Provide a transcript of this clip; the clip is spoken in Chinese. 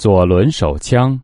左轮手枪。